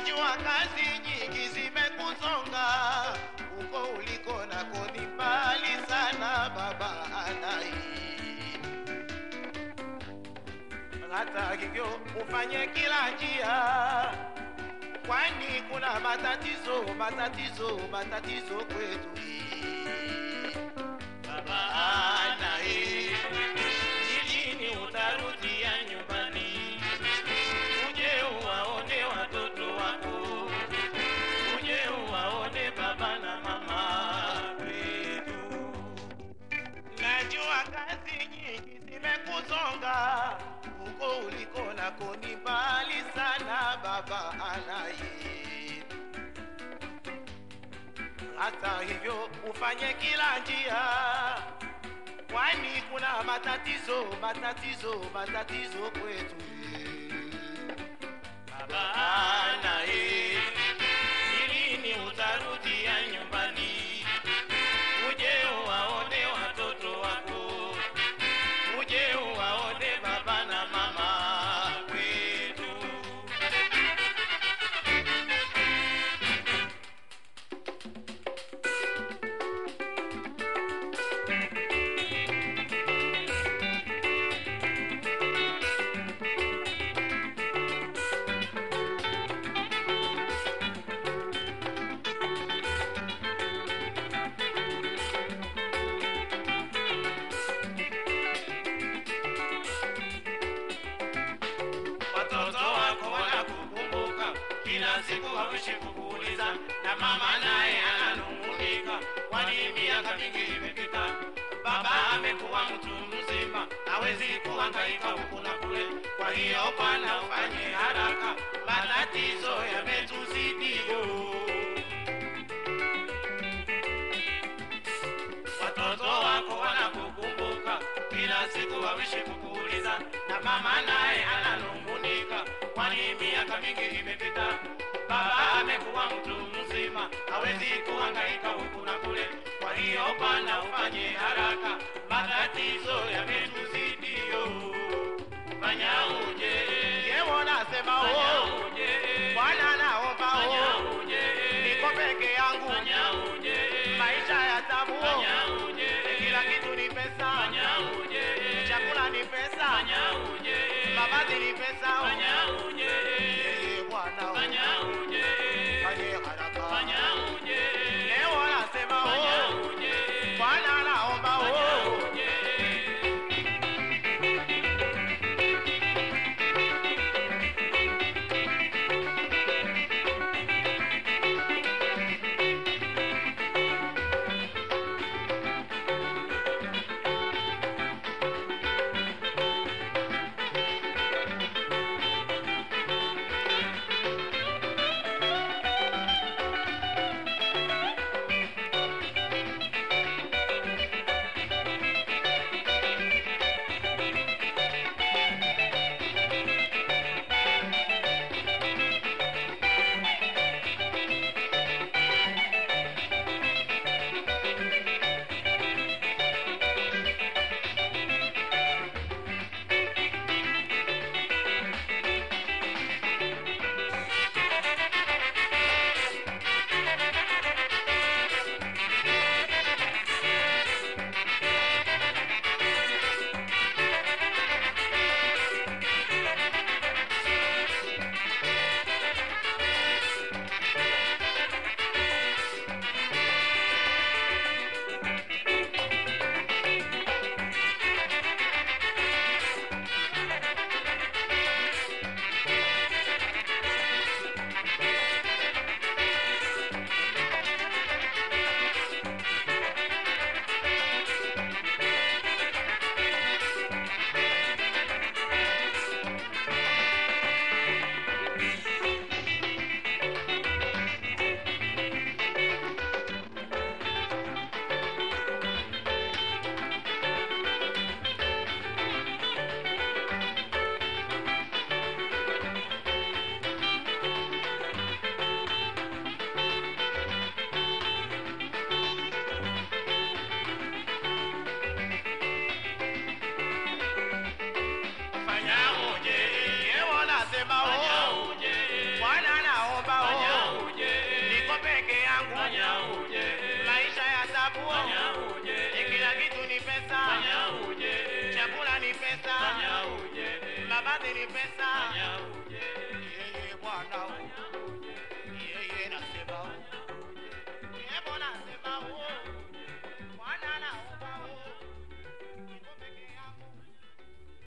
najua kazi nyingi zimekusonga uko uliko na koni mbali sana baba anai. Hata hivyo ufanye kila njia. Kwani kuna matatizo matatizo matatizo kwetu. hii uliko ni mbali sana, baba anaye. Hata hivyo ufanye kila njia, kwani kuna matatizo, matatizo, matatizo kwetu. Baba anaye, na mama naye ananung'unika, kwani miaka mingi imepita. Baba amekuwa mtu mzima, hawezi kuhangaika huku na kule. Kwa hiyo Bwana, ufanye haraka, matatizo yametuzidi. Watoto wako wanakukumbuka. Kila siku, wawishi kukuuliza, na mama naye ananung'unika, kwani miaka mingi imepita. Baba amekuwa mtu mzima, hawezi kuhangaika huku na kule. Kwa hiyo Bwana, ufanye haraka, matatizo yametuzidio. Fanya uje, yewo nasema oh, Bwana naomba fanya oh, niko peke yangu, maisha ya tabu. Oh. kila kitu ni pesa, chakula ni pesa, mavazi ni pesa. fanya uje, Leo nasema Fanya uje, Bwana naomba fanya oh, niko peke yangu, maisha ya tabu oh, kila kitu ni pesa, chakula ni pesa, fanya ni pesa. Bwana